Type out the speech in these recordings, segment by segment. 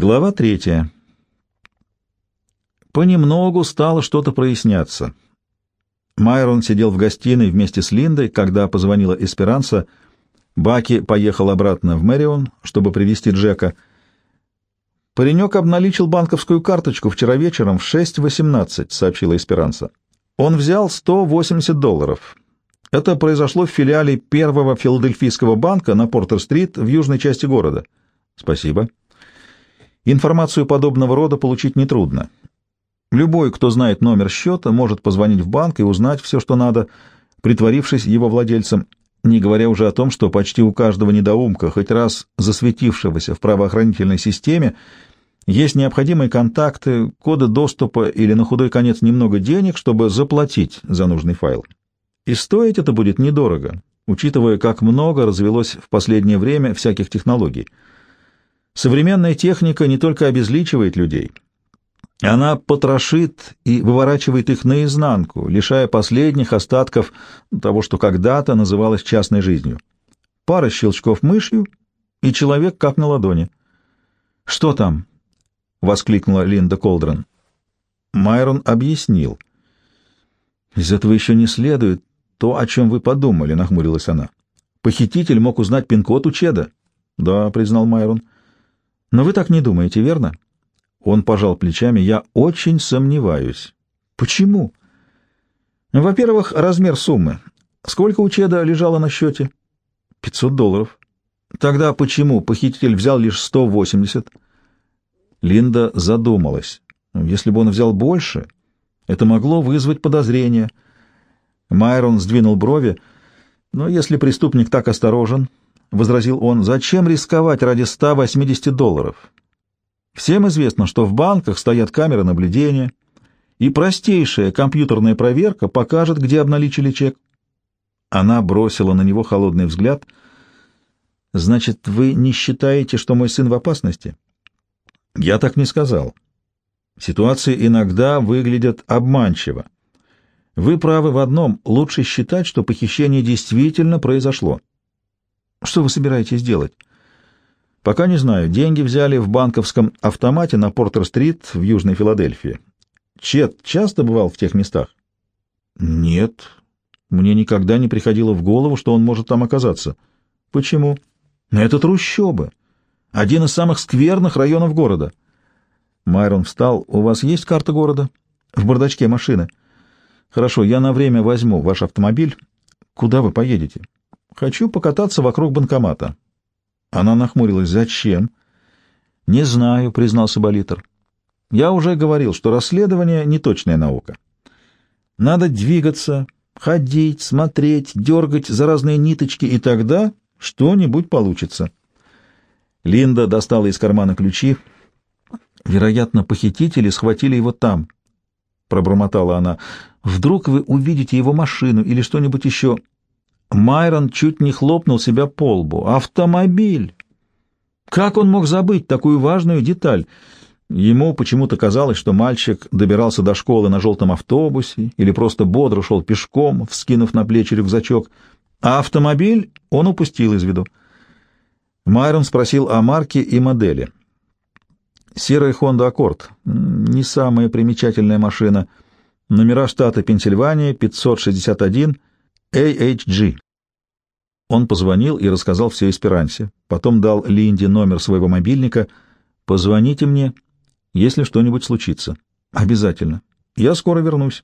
Глава третья. Понемногу стало что-то проясняться. Майрон сидел в гостиной вместе с Линдой, когда позвонила Эсперанса. Баки поехал обратно в Мэрион, чтобы привести Джека. «Паренек обналичил банковскую карточку вчера вечером в 6.18», — сообщила Эсперанса. «Он взял 180 долларов. Это произошло в филиале первого филадельфийского банка на Портер-стрит в южной части города». «Спасибо». Информацию подобного рода получить нетрудно. Любой, кто знает номер счета, может позвонить в банк и узнать все, что надо, притворившись его владельцем, не говоря уже о том, что почти у каждого недоумка, хоть раз засветившегося в правоохранительной системе, есть необходимые контакты, коды доступа или на худой конец немного денег, чтобы заплатить за нужный файл. И стоить это будет недорого, учитывая, как много развелось в последнее время всяких технологий — Современная техника не только обезличивает людей, она потрошит и выворачивает их наизнанку, лишая последних остатков того, что когда-то называлось частной жизнью. Пара щелчков мышью, и человек как на ладони. «Что там?» — воскликнула Линда Колдрон. Майрон объяснил. «Из этого еще не следует то, о чем вы подумали», — нахмурилась она. «Похититель мог узнать пин-код у Чеда». «Да», — признал Майрон. Но вы так не думаете, верно? Он пожал плечами. Я очень сомневаюсь. Почему? Во-первых, размер суммы. Сколько у Чеда лежало на счете? 500 долларов. Тогда почему похититель взял лишь 180? Линда задумалась. Если бы он взял больше, это могло вызвать подозрение. Майрон сдвинул брови. Но если преступник так осторожен, — возразил он, — зачем рисковать ради 180 долларов? Всем известно, что в банках стоят камеры наблюдения, и простейшая компьютерная проверка покажет, где обналичили чек. Она бросила на него холодный взгляд. «Значит, вы не считаете, что мой сын в опасности?» «Я так не сказал. Ситуации иногда выглядят обманчиво. Вы правы в одном — лучше считать, что похищение действительно произошло». Что вы собираетесь делать? Пока не знаю. Деньги взяли в банковском автомате на Портер-стрит в Южной Филадельфии. Чет часто бывал в тех местах? Нет. Мне никогда не приходило в голову, что он может там оказаться. Почему? Это трущобы. Один из самых скверных районов города. Майрон встал. У вас есть карта города? В бардачке машины. Хорошо, я на время возьму ваш автомобиль. Куда вы поедете? Хочу покататься вокруг банкомата. Она нахмурилась. Зачем? Не знаю, признался Болитер. Я уже говорил, что расследование — не точная наука. Надо двигаться, ходить, смотреть, дергать за разные ниточки, и тогда что-нибудь получится. Линда достала из кармана ключи. Вероятно, похитители схватили его там, — пробормотала она. Вдруг вы увидите его машину или что-нибудь еще. Майрон чуть не хлопнул себя по лбу. Автомобиль! Как он мог забыть такую важную деталь? Ему почему-то казалось, что мальчик добирался до школы на желтом автобусе или просто бодро шел пешком, вскинув на плечи рюкзачок, а автомобиль он упустил из виду. Майрон спросил о марке и модели. Серая Honda Accord. Не самая примечательная машина. Номера штата Пенсильвания, 561 AHG. Он позвонил и рассказал все Эсперансе. Потом дал Линде номер своего мобильника. «Позвоните мне, если что-нибудь случится. Обязательно. Я скоро вернусь».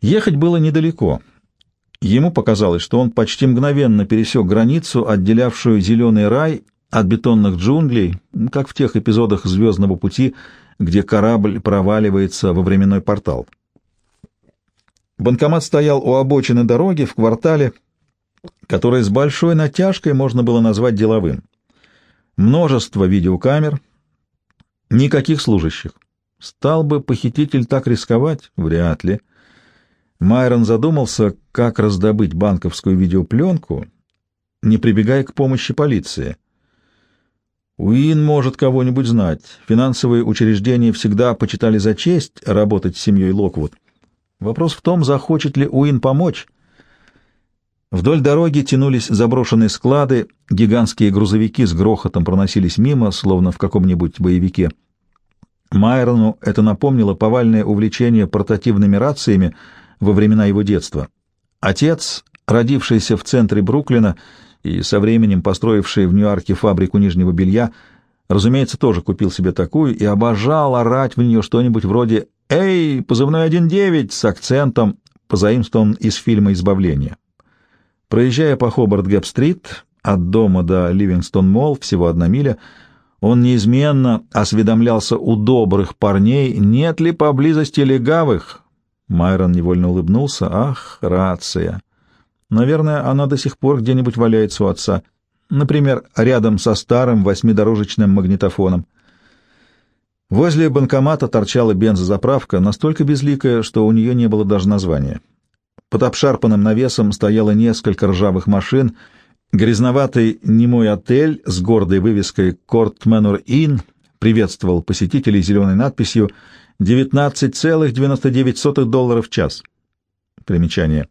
Ехать было недалеко. Ему показалось, что он почти мгновенно пересек границу, отделявшую зеленый рай от бетонных джунглей, как в тех эпизодах «Звездного пути», где корабль проваливается во временной портал. Банкомат стоял у обочины дороги в квартале, который с большой натяжкой можно было назвать деловым. Множество видеокамер, никаких служащих. Стал бы похититель так рисковать? Вряд ли. Майрон задумался, как раздобыть банковскую видеопленку, не прибегая к помощи полиции. Уин может кого-нибудь знать. Финансовые учреждения всегда почитали за честь работать с семьей Локвуд. Вопрос в том, захочет ли Уин помочь. Вдоль дороги тянулись заброшенные склады, гигантские грузовики с грохотом проносились мимо, словно в каком-нибудь боевике. Майрону это напомнило повальное увлечение портативными рациями во времена его детства. Отец, родившийся в центре Бруклина и со временем построивший в Нью-Йорке фабрику нижнего белья, разумеется, тоже купил себе такую и обожал орать в нее что-нибудь вроде «Эй, позывной 1-9» с акцентом, позаимствованным из фильма «Избавление». Проезжая по Хобарт-Гэп-стрит от дома до Ливингстон-Молл всего одна миля, он неизменно осведомлялся у добрых парней, нет ли поблизости легавых. Майрон невольно улыбнулся. Ах, рация! Наверное, она до сих пор где-нибудь валяется у отца. Например, рядом со старым восьмидорожечным магнитофоном. Возле банкомата торчала бензозаправка, настолько безликая, что у нее не было даже названия. Под обшарпанным навесом стояло несколько ржавых машин, грязноватый немой отель с гордой вывеской «Корт Мэнор Inn» приветствовал посетителей зеленой надписью «19,99 долларов в час». Примечание.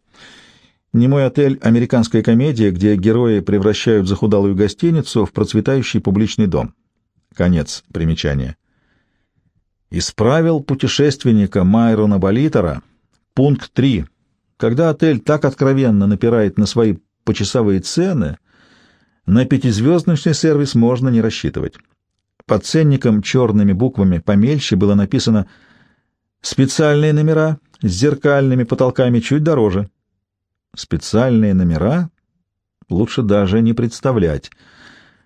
Немой отель — американская комедия, где герои превращают захудалую гостиницу в процветающий публичный дом. Конец примечания. Исправил путешественника Майрона Болитера пункт 3 когда отель так откровенно напирает на свои почасовые цены, на пятизвездочный сервис можно не рассчитывать. Под ценником черными буквами помельче было написано «Специальные номера с зеркальными потолками чуть дороже». Специальные номера лучше даже не представлять.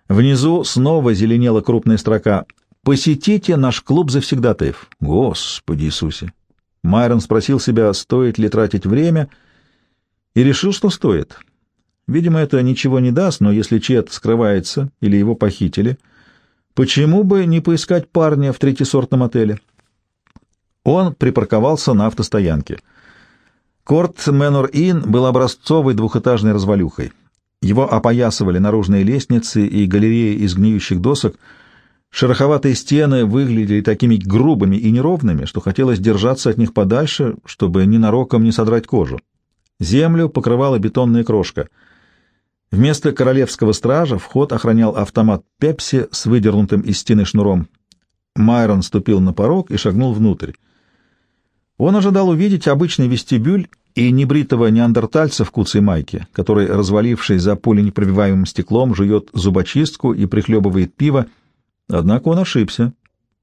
Внизу снова зеленела крупная строка «Посетите наш клуб завсегдатаев». Господи Иисусе! Майрон спросил себя, стоит ли тратить время, и решил, что стоит. Видимо, это ничего не даст, но если Чет скрывается или его похитили, почему бы не поискать парня в третьесортном отеле? Он припарковался на автостоянке. Корт Мэнор Inn был образцовой двухэтажной развалюхой. Его опоясывали наружные лестницы и галереи из гниющих досок — Шероховатые стены выглядели такими грубыми и неровными, что хотелось держаться от них подальше, чтобы ненароком не содрать кожу. Землю покрывала бетонная крошка. Вместо королевского стража вход охранял автомат «Пепси» с выдернутым из стены шнуром. Майрон ступил на порог и шагнул внутрь. Он ожидал увидеть обычный вестибюль и небритого неандертальца в куцей майке, который, развалившись за пуленепробиваемым стеклом, жует зубочистку и прихлебывает пиво, Однако он ошибся.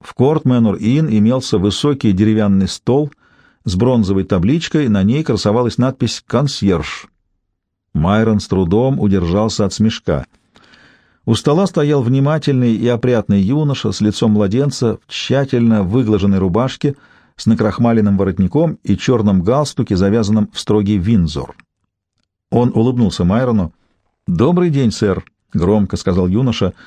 В Корт Мэнор Inn имелся высокий деревянный стол с бронзовой табличкой, на ней красовалась надпись «Консьерж». Майрон с трудом удержался от смешка. У стола стоял внимательный и опрятный юноша с лицом младенца в тщательно выглаженной рубашке с накрахмаленным воротником и черном галстуке, завязанном в строгий винзор. Он улыбнулся Майрону. «Добрый день, сэр», — громко сказал юноша, —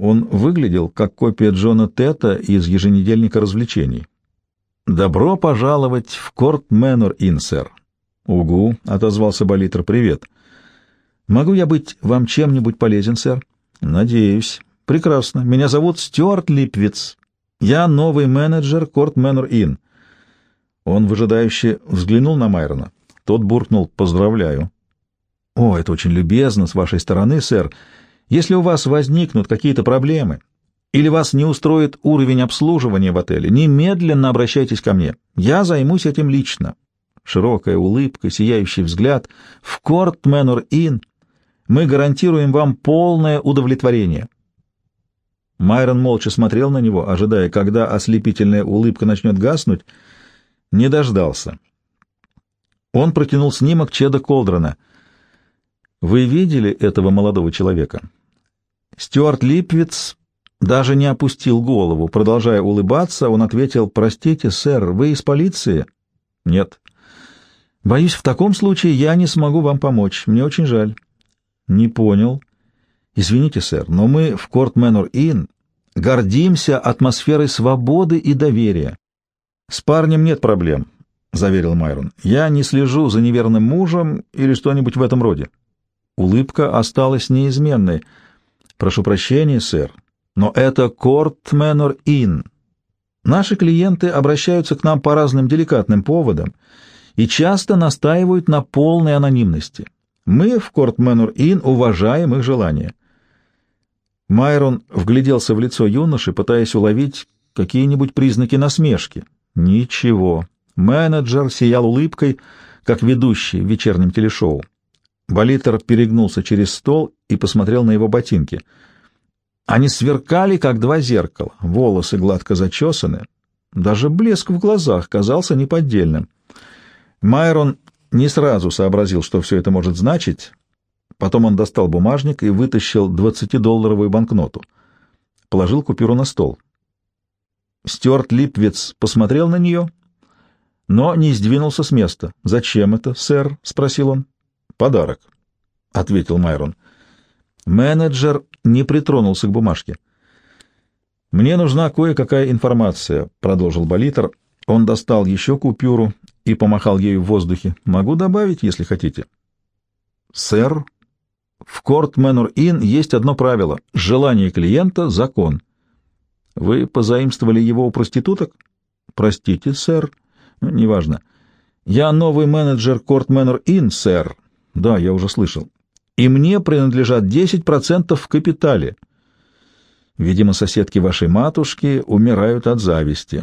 он выглядел как копия Джона Тета из еженедельника развлечений. «Добро пожаловать в Корт Мэнор Inn, сэр». «Угу», — отозвался Болитер, — «привет». «Могу я быть вам чем-нибудь полезен, сэр?» «Надеюсь». «Прекрасно. Меня зовут Стюарт Липвиц. Я новый менеджер Корт Мэнор Inn». Он выжидающе взглянул на Майрона. Тот буркнул «Поздравляю». «О, это очень любезно с вашей стороны, сэр. Если у вас возникнут какие-то проблемы или вас не устроит уровень обслуживания в отеле, немедленно обращайтесь ко мне. Я займусь этим лично. Широкая улыбка, сияющий взгляд. В Корт Мэнор Inn мы гарантируем вам полное удовлетворение. Майрон молча смотрел на него, ожидая, когда ослепительная улыбка начнет гаснуть. Не дождался. Он протянул снимок Чеда Колдрона. «Вы видели этого молодого человека?» Стюарт Липвиц даже не опустил голову. Продолжая улыбаться, он ответил, «Простите, сэр, вы из полиции?» «Нет». «Боюсь, в таком случае я не смогу вам помочь. Мне очень жаль». «Не понял». «Извините, сэр, но мы в Корт Мэнор Инн гордимся атмосферой свободы и доверия». «С парнем нет проблем», — заверил Майрон. «Я не слежу за неверным мужем или что-нибудь в этом роде». Улыбка осталась неизменной — Прошу прощения, сэр, но это Корт Мэнор Inn. Наши клиенты обращаются к нам по разным деликатным поводам и часто настаивают на полной анонимности. Мы в Корт Мэнор Inn уважаем их желания. Майрон вгляделся в лицо юноши, пытаясь уловить какие-нибудь признаки насмешки. Ничего. Менеджер сиял улыбкой, как ведущий в вечернем телешоу. Болитер перегнулся через стол и посмотрел на его ботинки. Они сверкали, как два зеркала, волосы гладко зачесаны. Даже блеск в глазах казался неподдельным. Майрон не сразу сообразил, что все это может значить. Потом он достал бумажник и вытащил двадцатидолларовую банкноту. Положил купюру на стол. Стюарт Липвиц посмотрел на нее, но не сдвинулся с места. «Зачем это, сэр?» — спросил он. «Подарок», — ответил Майрон. Менеджер не притронулся к бумажке. «Мне нужна кое-какая информация», — продолжил Болитер. Он достал еще купюру и помахал ею в воздухе. «Могу добавить, если хотите». «Сэр, в Корт Мэнор Inn есть одно правило — желание клиента — закон». «Вы позаимствовали его у проституток?» «Простите, сэр». Ну, «Неважно». «Я новый менеджер Корт Мэнор Inn, сэр». «Да, я уже слышал». «И мне принадлежат 10% в капитале». Видимо, соседки вашей матушки умирают от зависти.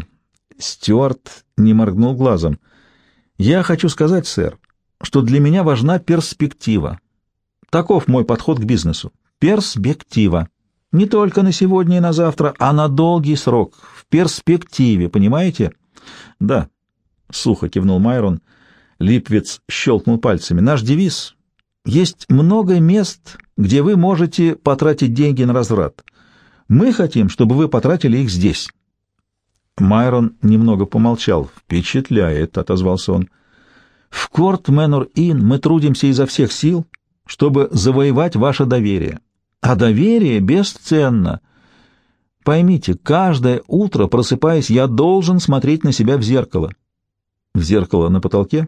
Стюарт не моргнул глазом. Я хочу сказать, сэр, что для меня важна перспектива. Таков мой подход к бизнесу. Перспектива. Не только на сегодня и на завтра, а на долгий срок. В перспективе, понимаете? Да, сухо кивнул Майрон. Липвиц щелкнул пальцами. Наш девиз — есть много мест, где вы можете потратить деньги на разврат. Мы хотим, чтобы вы потратили их здесь. Майрон немного помолчал. «Впечатляет», — отозвался он. «В Корт Мэнор Ин мы трудимся изо всех сил, чтобы завоевать ваше доверие. А доверие бесценно. Поймите, каждое утро, просыпаясь, я должен смотреть на себя в зеркало». «В зеркало на потолке?»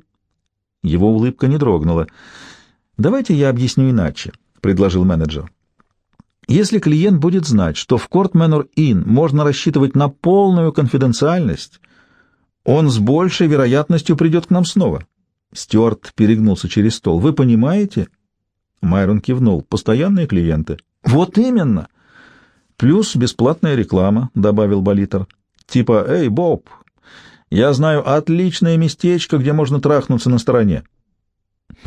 Его улыбка не дрогнула. «Давайте я объясню иначе», — предложил менеджер. Если клиент будет знать, что в Корт Мэнор Inn можно рассчитывать на полную конфиденциальность, он с большей вероятностью придет к нам снова. Стюарт перегнулся через стол. Вы понимаете? Майрон кивнул. Постоянные клиенты. Вот именно. Плюс бесплатная реклама, добавил Болитер. Типа, эй, Боб, я знаю отличное местечко, где можно трахнуться на стороне.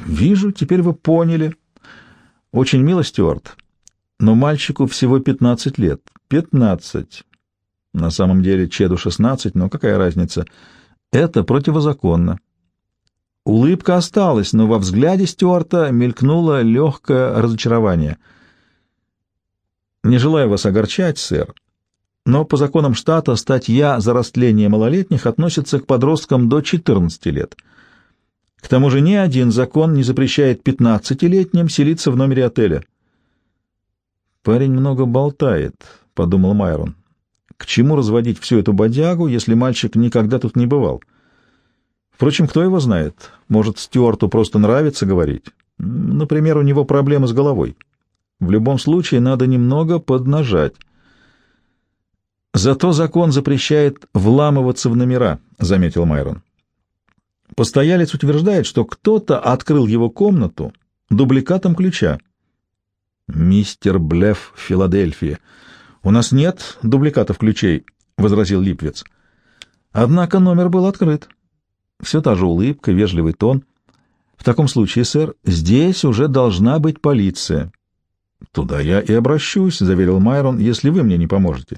Вижу, теперь вы поняли. Очень мило, Стюарт. Но мальчику всего 15 лет. 15. На самом деле Чеду 16, но какая разница? Это противозаконно. Улыбка осталась, но во взгляде Стюарта мелькнуло легкое разочарование. «Не желаю вас огорчать, сэр, но по законам штата статья за растление малолетних относится к подросткам до 14 лет. К тому же ни один закон не запрещает 15-летним селиться в номере отеля. «Парень много болтает», — подумал Майрон. «К чему разводить всю эту бодягу, если мальчик никогда тут не бывал? Впрочем, кто его знает? Может, Стюарту просто нравится говорить? Например, у него проблемы с головой. В любом случае, надо немного поднажать». «Зато закон запрещает вламываться в номера», — заметил Майрон. Постоялец утверждает, что кто-то открыл его комнату дубликатом ключа. «Мистер Блеф в Филадельфии. У нас нет дубликатов ключей», — возразил Липвиц. Однако номер был открыт. Все та же улыбка, вежливый тон. «В таком случае, сэр, здесь уже должна быть полиция». «Туда я и обращусь», — заверил Майрон, — «если вы мне не поможете».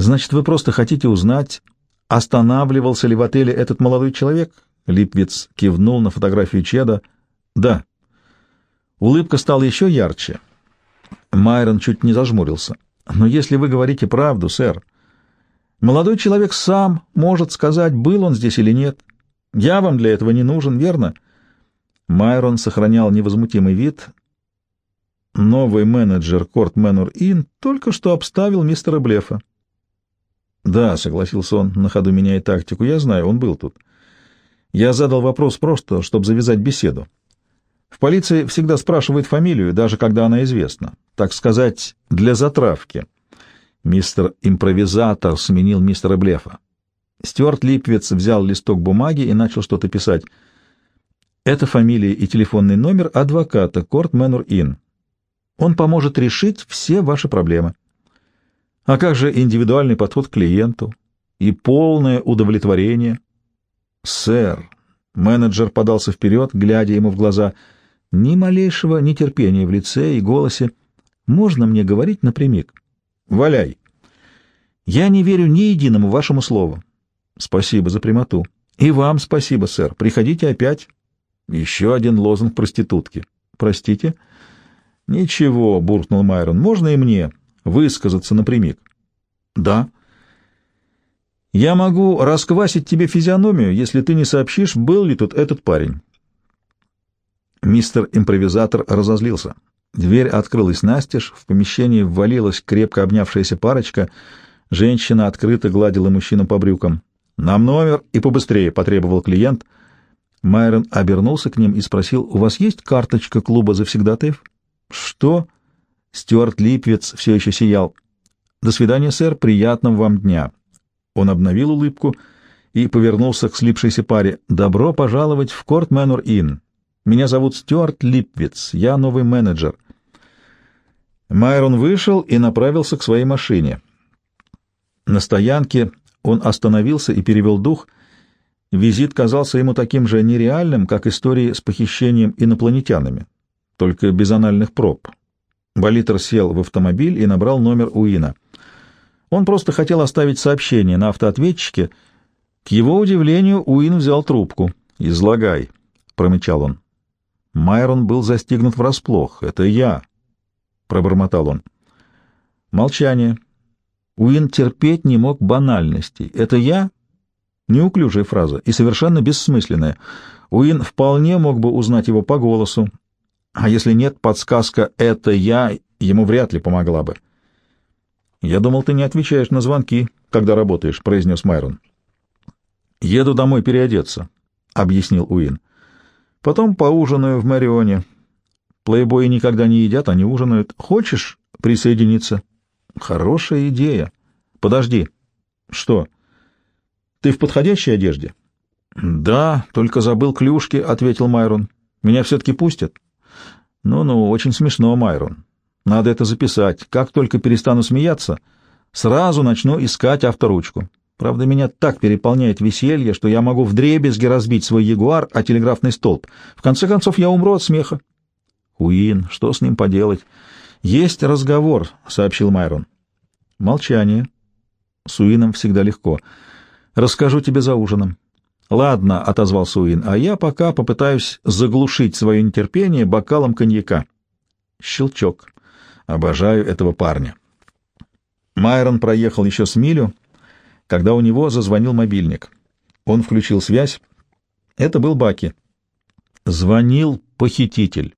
«Значит, вы просто хотите узнать, останавливался ли в отеле этот молодой человек?» Липвиц кивнул на фотографию Чеда. «Да». Улыбка стала еще ярче. Майрон чуть не зажмурился. «Но если вы говорите правду, сэр, молодой человек сам может сказать, был он здесь или нет. Я вам для этого не нужен, верно?» Майрон сохранял невозмутимый вид. Новый менеджер Корт Мэнор Ин только что обставил мистера Блефа. «Да», — согласился он, на ходу меняя тактику, — «я знаю, он был тут. Я задал вопрос просто, чтобы завязать беседу. В полиции всегда спрашивают фамилию, даже когда она известна. Так сказать, для затравки. Мистер Импровизатор сменил мистера Блефа. Стюарт Липвиц взял листок бумаги и начал что-то писать. Это фамилия и телефонный номер адвоката Корт Мэнур Ин. Он поможет решить все ваши проблемы. А как же индивидуальный подход к клиенту и полное удовлетворение? Сэр, менеджер подался вперед, глядя ему в глаза, ни малейшего нетерпения в лице и голосе. Можно мне говорить напрямик? Валяй. Я не верю ни единому вашему слову. Спасибо за прямоту. И вам спасибо, сэр. Приходите опять. Еще один лозунг проститутки. Простите? Ничего, буркнул Майрон. Можно и мне высказаться напрямик? Да. Я могу расквасить тебе физиономию, если ты не сообщишь, был ли тут этот парень. Мистер импровизатор разозлился. Дверь открылась настежь, в помещении ввалилась крепко обнявшаяся парочка. Женщина открыто гладила мужчину по брюкам. «Нам номер и побыстрее», — потребовал клиент. Майрон обернулся к ним и спросил, «У вас есть карточка клуба завсегдатаев?» «Что?» Стюарт Липвец все еще сиял. «До свидания, сэр, приятного вам дня». Он обновил улыбку и повернулся к слипшейся паре. «Добро пожаловать в Корт Мэнор Инн. Меня зовут Стюарт Липвиц, я новый менеджер». Майрон вышел и направился к своей машине. На стоянке он остановился и перевел дух. Визит казался ему таким же нереальным, как истории с похищением инопланетянами, только без анальных проб. Болитер сел в автомобиль и набрал номер Уина. Он просто хотел оставить сообщение на автоответчике. К его удивлению, Уин взял трубку. «Излагай», — промычал он. Майрон был застигнут врасплох. «Это я», — пробормотал он. Молчание. Уин терпеть не мог банальностей. «Это я?» Неуклюжая фраза и совершенно бессмысленная. Уин вполне мог бы узнать его по голосу, а если нет, подсказка «это я» ему вряд ли помогла бы. «Я думал, ты не отвечаешь на звонки, когда работаешь», — произнес Майрон. «Еду домой переодеться», — объяснил Уин. «Потом поужинаю в Марионе. Плейбои никогда не едят, они ужинают. Хочешь присоединиться?» «Хорошая идея. Подожди». «Что?» «Ты в подходящей одежде?» «Да, только забыл клюшки», — ответил Майрон. «Меня все-таки пустят?» Ну-ну, очень смешно, Майрон. Надо это записать. Как только перестану смеяться, сразу начну искать авторучку. Правда, меня так переполняет веселье, что я могу вдребезги разбить свой ягуар о телеграфный столб. В конце концов, я умру от смеха. Уин, что с ним поделать? Есть разговор, сообщил Майрон. Молчание. С Уином всегда легко. Расскажу тебе за ужином. «Ладно», — отозвался Уин, — «а я пока попытаюсь заглушить свое нетерпение бокалом коньяка». Щелчок. Обожаю этого парня. Майрон проехал еще с милю, когда у него зазвонил мобильник. Он включил связь. Это был Баки. Звонил похититель.